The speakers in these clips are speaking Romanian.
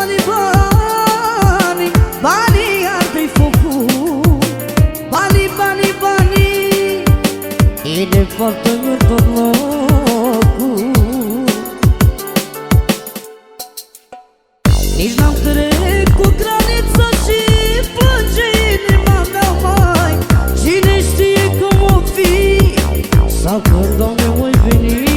Bani, bani, bani ar-i făcut. Bani, bani, banii Ele poartă în tot locul. Nici n-am trecut granița și plânge inima mea mai. Cine știe cum o fi Sau când, Doamne, voi veni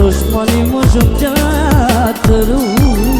दुश्मनी मुझे क्या करूँ